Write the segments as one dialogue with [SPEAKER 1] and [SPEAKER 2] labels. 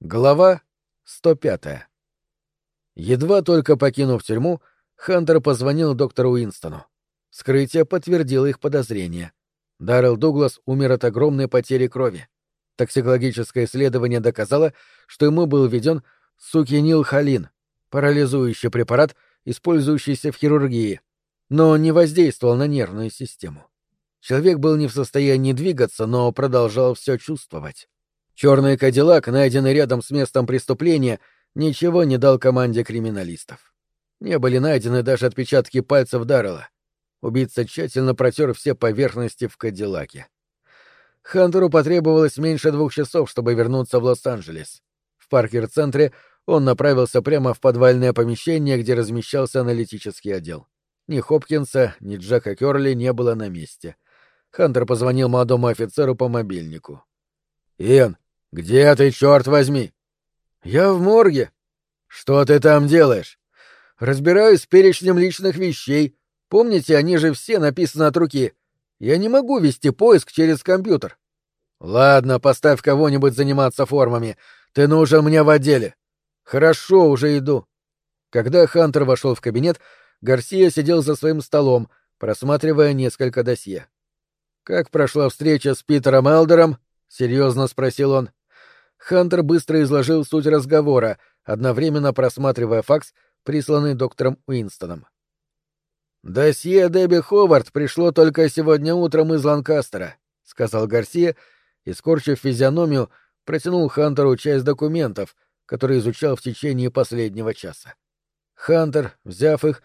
[SPEAKER 1] Глава 105. Едва только покинув тюрьму, Хантер позвонил доктору Уинстону. Скрытие подтвердило их подозрения. Даррелл Дуглас умер от огромной потери крови. Токсикологическое исследование доказало, что ему был введен сукинилхолин, парализующий препарат, использующийся в хирургии, но не воздействовал на нервную систему. Человек был не в состоянии двигаться, но продолжал все чувствовать. Черный кадиллак, найденный рядом с местом преступления, ничего не дал команде криминалистов. Не были найдены даже отпечатки пальцев Даррелла. Убийца тщательно протер все поверхности в кадиллаке. Хантеру потребовалось меньше двух часов, чтобы вернуться в Лос-Анджелес. В Паркер-центре он направился прямо в подвальное помещение, где размещался аналитический отдел. Ни Хопкинса, ни Джека Кёрли не было на месте. Хантер позвонил молодому офицеру по мобильнику. «Иэн, «Где ты, черт возьми?» «Я в морге». «Что ты там делаешь?» «Разбираюсь с перечнем личных вещей. Помните, они же все написаны от руки. Я не могу вести поиск через компьютер». «Ладно, поставь кого-нибудь заниматься формами. Ты нужен мне в отделе». «Хорошо, уже иду». Когда Хантер вошел в кабинет, Гарсия сидел за своим столом, просматривая несколько досье. «Как прошла встреча с Питером Элдером?» — серьезно спросил он. Хантер быстро изложил суть разговора, одновременно просматривая факс, присланный доктором Уинстоном. «Досье Дебби Ховард пришло только сегодня утром из Ланкастера», — сказал Гарсия и, скорчив физиономию, протянул Хантеру часть документов, которые изучал в течение последнего часа. Хантер, взяв их,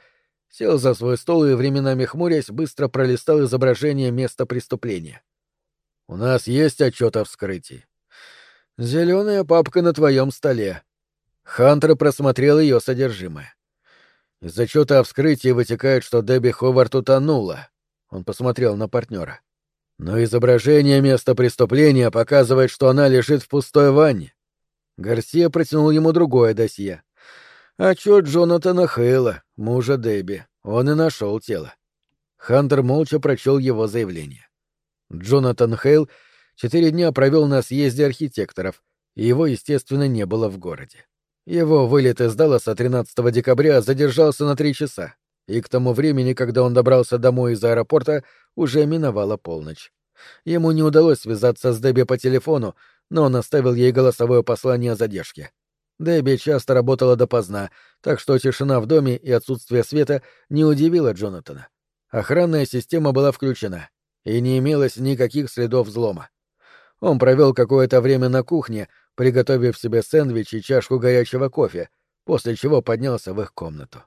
[SPEAKER 1] сел за свой стол и, временами хмурясь, быстро пролистал изображение места преступления. «У нас есть отчет о вскрытии?» Зеленая папка на твоем столе. Хантер просмотрел ее содержимое. Из отчета о вскрытии вытекает, что Дебби Ховард утонула. Он посмотрел на партнера. Но изображение места преступления показывает, что она лежит в пустой ванне. Гарсия протянул ему другое досье. Отчет Джонатана Хейла, мужа Дебби. Он и нашел тело. Хантер молча прочел его заявление. Джонатан Хейл — четыре дня провел на съезде архитекторов, и его, естественно, не было в городе. Его вылет из Далласа 13 декабря задержался на три часа, и к тому времени, когда он добрался домой из аэропорта, уже миновала полночь. Ему не удалось связаться с Дебби по телефону, но он оставил ей голосовое послание о задержке. Дебби часто работала допоздна, так что тишина в доме и отсутствие света не удивило Джонатана. Охранная система была включена, и не имелось никаких следов взлома. Он провел какое-то время на кухне, приготовив себе сэндвич и чашку горячего кофе, после чего поднялся в их комнату.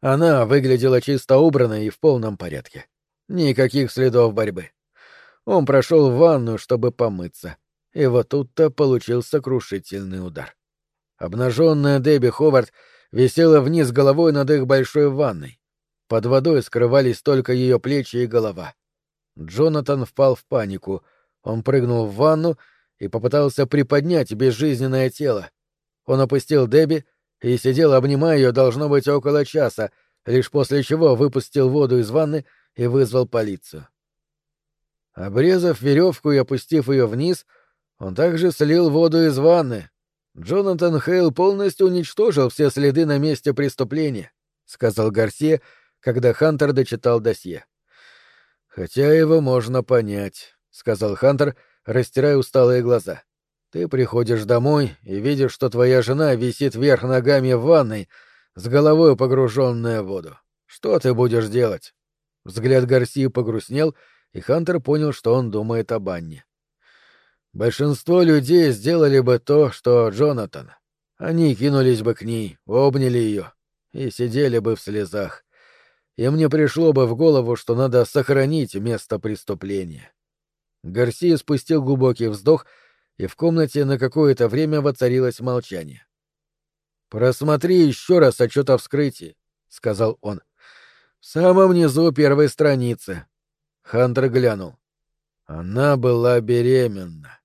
[SPEAKER 1] Она выглядела чисто убранной и в полном порядке. Никаких следов борьбы. Он прошел в ванну, чтобы помыться, и вот тут-то получил сокрушительный удар. Обнаженная Дебби Ховард висела вниз головой над их большой ванной. Под водой скрывались только ее плечи и голова. Джонатан впал в панику — он прыгнул в ванну и попытался приподнять безжизненное тело. Он опустил Дебби и сидел, обнимая ее, должно быть, около часа, лишь после чего выпустил воду из ванны и вызвал полицию. Обрезав веревку и опустив ее вниз, он также слил воду из ванны. Джонатан Хейл полностью уничтожил все следы на месте преступления, — сказал Гарсия, когда Хантер дочитал досье. Хотя его можно понять. — сказал Хантер, растирая усталые глаза. «Ты приходишь домой и видишь, что твоя жена висит вверх ногами в ванной, с головой погруженная в воду. Что ты будешь делать?» Взгляд Гарсии погрустнел, и Хантер понял, что он думает об Анне. Большинство людей сделали бы то, что Джонатан. Они кинулись бы к ней, обняли ее и сидели бы в слезах. И мне пришло бы в голову, что надо сохранить место преступления. Гарсия спустил глубокий вздох, и в комнате на какое-то время воцарилось молчание. «Просмотри еще раз отчет о вскрытии», — сказал он. «В самом низу первой страницы». Хантер глянул. Она была беременна.